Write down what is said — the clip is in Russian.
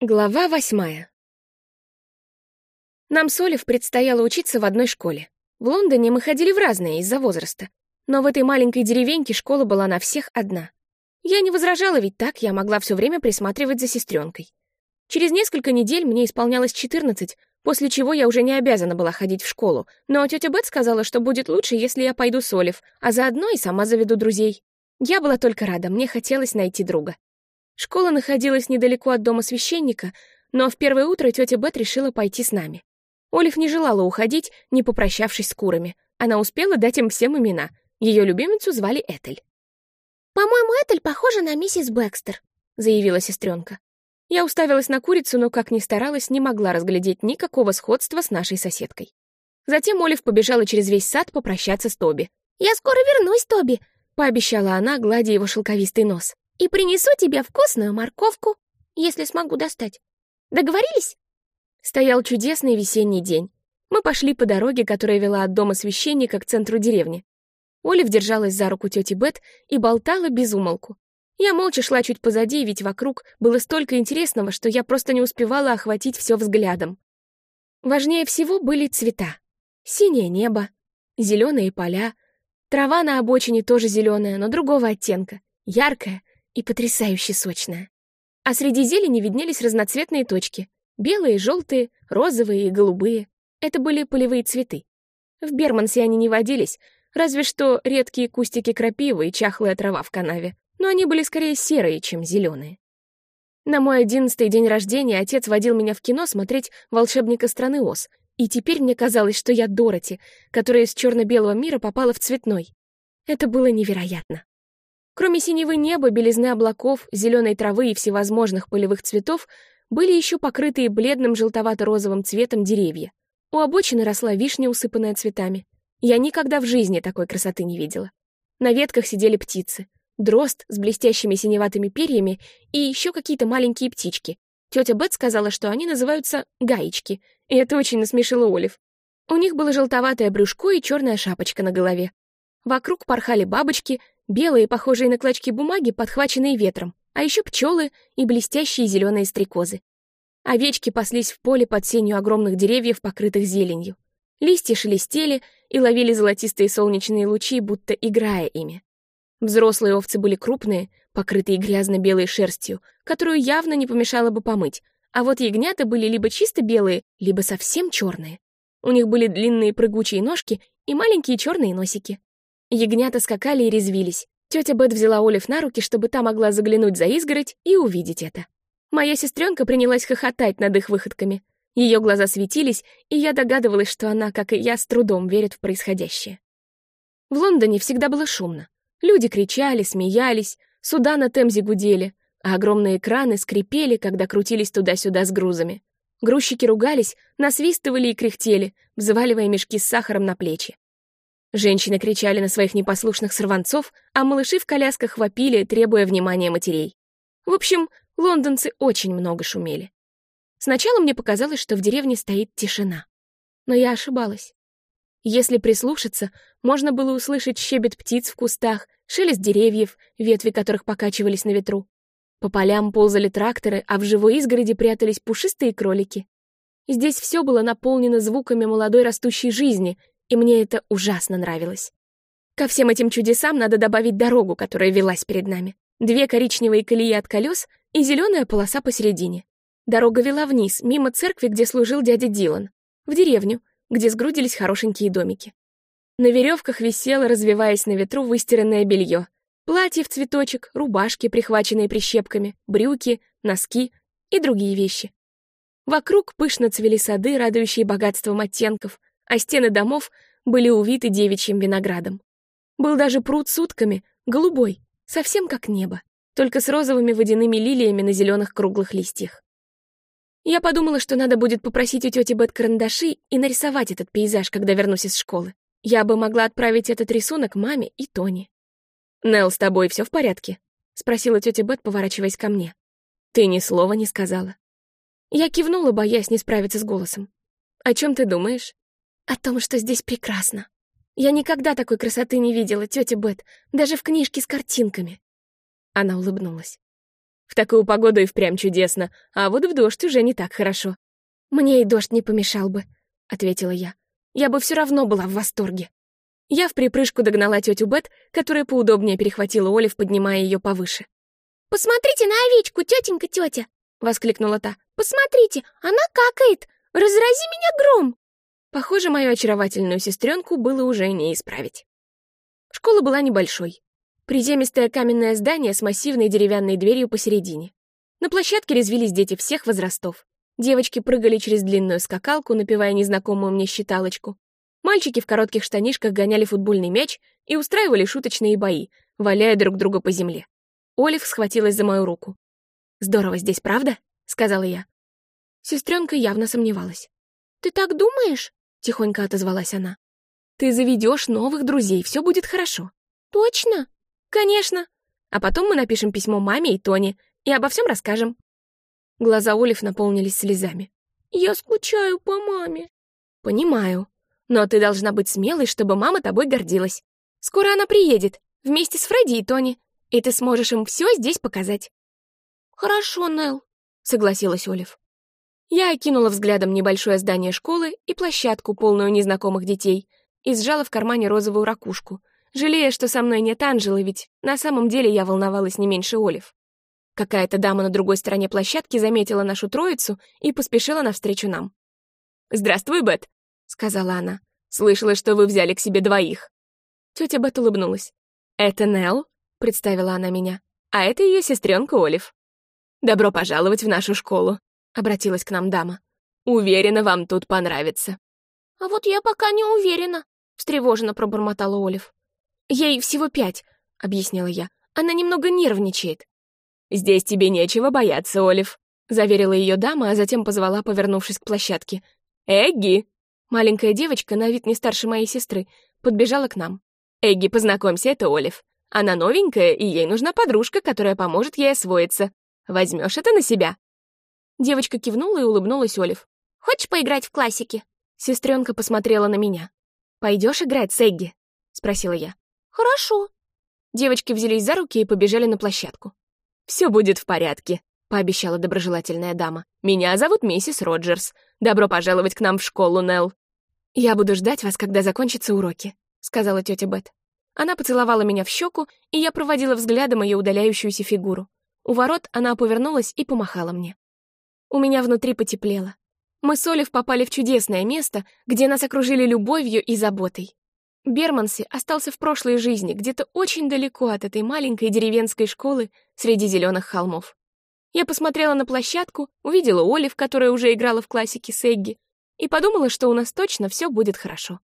Глава восьмая. Нам с Олив предстояло учиться в одной школе. В Лондоне мы ходили в разные из-за возраста, но в этой маленькой деревеньке школа была на всех одна. Я не возражала, ведь так я могла все время присматривать за сестренкой. Через несколько недель мне исполнялось 14, после чего я уже не обязана была ходить в школу, но тетя Бет сказала, что будет лучше, если я пойду с Олив, а заодно и сама заведу друзей. Я была только рада, мне хотелось найти друга. Школа находилась недалеко от дома священника, но в первое утро тетя Бет решила пойти с нами. Олив не желала уходить, не попрощавшись с курами. Она успела дать им всем имена. Ее любимицу звали Этель. «По-моему, Этель похожа на миссис Бэкстер», — заявила сестренка. Я уставилась на курицу, но, как ни старалась, не могла разглядеть никакого сходства с нашей соседкой. Затем Олив побежала через весь сад попрощаться с Тоби. «Я скоро вернусь, Тоби», — пообещала она, гладя его шелковистый нос и принесу тебе вкусную морковку, если смогу достать. Договорились?» Стоял чудесный весенний день. Мы пошли по дороге, которая вела от дома священника к центру деревни. Олив держалась за руку тети Бет и болтала без умолку. Я молча шла чуть позади, ведь вокруг было столько интересного, что я просто не успевала охватить все взглядом. Важнее всего были цвета. Синее небо, зеленые поля, трава на обочине тоже зеленая, но другого оттенка, яркая, и потрясающе сочная. А среди зелени виднелись разноцветные точки — белые, желтые, розовые и голубые. Это были полевые цветы. В Бермансе они не водились, разве что редкие кустики крапивы и чахлая трава в канаве, но они были скорее серые, чем зеленые. На мой одиннадцатый день рождения отец водил меня в кино смотреть «Волшебника страны Оз», и теперь мне казалось, что я Дороти, которая из черно-белого мира попала в цветной. Это было невероятно. Кроме синего неба, белизны облаков, зеленой травы и всевозможных полевых цветов, были еще покрытые бледным желтовато-розовым цветом деревья. У обочины росла вишня, усыпанная цветами. Я никогда в жизни такой красоты не видела. На ветках сидели птицы. Дрозд с блестящими синеватыми перьями и еще какие-то маленькие птички. Тетя Бет сказала, что они называются гаечки, и это очень насмешило Олив. У них было желтоватое брюшко и черная шапочка на голове. Вокруг порхали бабочки, белые, похожие на клочки бумаги, подхваченные ветром, а еще пчелы и блестящие зеленые стрекозы. Овечки паслись в поле под сенью огромных деревьев, покрытых зеленью. Листья шелестели и ловили золотистые солнечные лучи, будто играя ими. Взрослые овцы были крупные, покрытые грязно-белой шерстью, которую явно не помешало бы помыть, а вот ягнята были либо чисто белые, либо совсем черные. У них были длинные прыгучие ножки и маленькие черные носики. Ягнята скакали и резвились. Тетя Бет взяла Олив на руки, чтобы та могла заглянуть за изгородь и увидеть это. Моя сестренка принялась хохотать над их выходками. Ее глаза светились, и я догадывалась, что она, как и я, с трудом верит в происходящее. В Лондоне всегда было шумно. Люди кричали, смеялись, суда на Темзе гудели, а огромные краны скрипели, когда крутились туда-сюда с грузами. Грузчики ругались, насвистывали и кряхтели, взваливая мешки с сахаром на плечи. Женщины кричали на своих непослушных сорванцов, а малыши в колясках вопили, требуя внимания матерей. В общем, лондонцы очень много шумели. Сначала мне показалось, что в деревне стоит тишина. Но я ошибалась. Если прислушаться, можно было услышать щебет птиц в кустах, шелест деревьев, ветви которых покачивались на ветру. По полям ползали тракторы, а в живой изгороди прятались пушистые кролики. Здесь все было наполнено звуками молодой растущей жизни, и мне это ужасно нравилось. Ко всем этим чудесам надо добавить дорогу, которая велась перед нами. Две коричневые колеи от колес и зеленая полоса посередине. Дорога вела вниз, мимо церкви, где служил дядя Дилан, в деревню, где сгрудились хорошенькие домики. На веревках висело, развиваясь на ветру, выстиранное белье. Платье в цветочек, рубашки, прихваченные прищепками, брюки, носки и другие вещи. Вокруг пышно цвели сады, радующие богатством оттенков, а стены домов были увиты девичьим виноградом. Был даже пруд с утками, голубой, совсем как небо, только с розовыми водяными лилиями на зеленых круглых листьях. Я подумала, что надо будет попросить у тети Бет карандаши и нарисовать этот пейзаж, когда вернусь из школы. Я бы могла отправить этот рисунок маме и Тони. «Нелл, с тобой все в порядке?» — спросила тетя Бет, поворачиваясь ко мне. «Ты ни слова не сказала». Я кивнула, боясь не справиться с голосом. «О чем ты думаешь?» О том, что здесь прекрасно. Я никогда такой красоты не видела, тетя Бет, даже в книжке с картинками. Она улыбнулась. В такую погоду и впрямь чудесно, а вот в дождь уже не так хорошо. Мне и дождь не помешал бы, ответила я. Я бы все равно была в восторге. Я в припрыжку догнала тетю Бет, которая поудобнее перехватила Олив, поднимая ее повыше. «Посмотрите на овечку, тетенька тетя!» — воскликнула та. «Посмотрите, она какает! Разрази меня гром!» Похоже, мою очаровательную сестренку было уже не исправить. Школа была небольшой. Приземистое каменное здание с массивной деревянной дверью посередине. На площадке резвились дети всех возрастов. Девочки прыгали через длинную скакалку, напевая незнакомую мне считалочку. Мальчики в коротких штанишках гоняли футбольный мяч и устраивали шуточные бои, валяя друг друга по земле. Олив схватилась за мою руку. «Здорово здесь, правда?» — сказала я. Сестренка явно сомневалась. «Ты так думаешь?» — тихонько отозвалась она. «Ты заведешь новых друзей, все будет хорошо». «Точно?» «Конечно. А потом мы напишем письмо маме и Тони и обо всем расскажем». Глаза Олив наполнились слезами. «Я скучаю по маме». «Понимаю. Но ты должна быть смелой, чтобы мама тобой гордилась. Скоро она приедет, вместе с Фредди и Тони, и ты сможешь им все здесь показать». «Хорошо, Нелл», — согласилась Олив. Я окинула взглядом небольшое здание школы и площадку, полную незнакомых детей, и сжала в кармане розовую ракушку, жалея, что со мной нет Анжелы, ведь на самом деле я волновалась не меньше Олив. Какая-то дама на другой стороне площадки заметила нашу троицу и поспешила навстречу нам. «Здравствуй, Бет», — сказала она. «Слышала, что вы взяли к себе двоих». Тетя Бет улыбнулась. «Это Нелл», — представила она меня, «а это ее сестренка Олив». «Добро пожаловать в нашу школу», — обратилась к нам дама. «Уверена, вам тут понравится». «А вот я пока не уверена», — встревоженно пробормотала Олив. «Ей всего пять», — объяснила я. «Она немного нервничает». «Здесь тебе нечего бояться, Олив», — заверила ее дама, а затем позвала, повернувшись к площадке. «Эгги!» Маленькая девочка, на вид не старше моей сестры, подбежала к нам. «Эгги, познакомься, это Олив. Она новенькая, и ей нужна подружка, которая поможет ей освоиться. Возьмешь это на себя?» Девочка кивнула и улыбнулась Олив. «Хочешь поиграть в классики?» Сестренка посмотрела на меня. «Пойдешь играть с Эгги?» — спросила я. «Хорошо». Девочки взялись за руки и побежали на площадку. «Все будет в порядке», — пообещала доброжелательная дама. «Меня зовут миссис Роджерс. Добро пожаловать к нам в школу, Нелл». «Я буду ждать вас, когда закончатся уроки», — сказала тетя Бет. Она поцеловала меня в щеку, и я проводила взглядом ее удаляющуюся фигуру. У ворот она повернулась и помахала мне. У меня внутри потеплело. Мы с Олив попали в чудесное место, где нас окружили любовью и заботой. Берманси остался в прошлой жизни, где-то очень далеко от этой маленькой деревенской школы среди зеленых холмов. Я посмотрела на площадку, увидела Олив, которая уже играла в классике с Эгги, и подумала, что у нас точно все будет хорошо.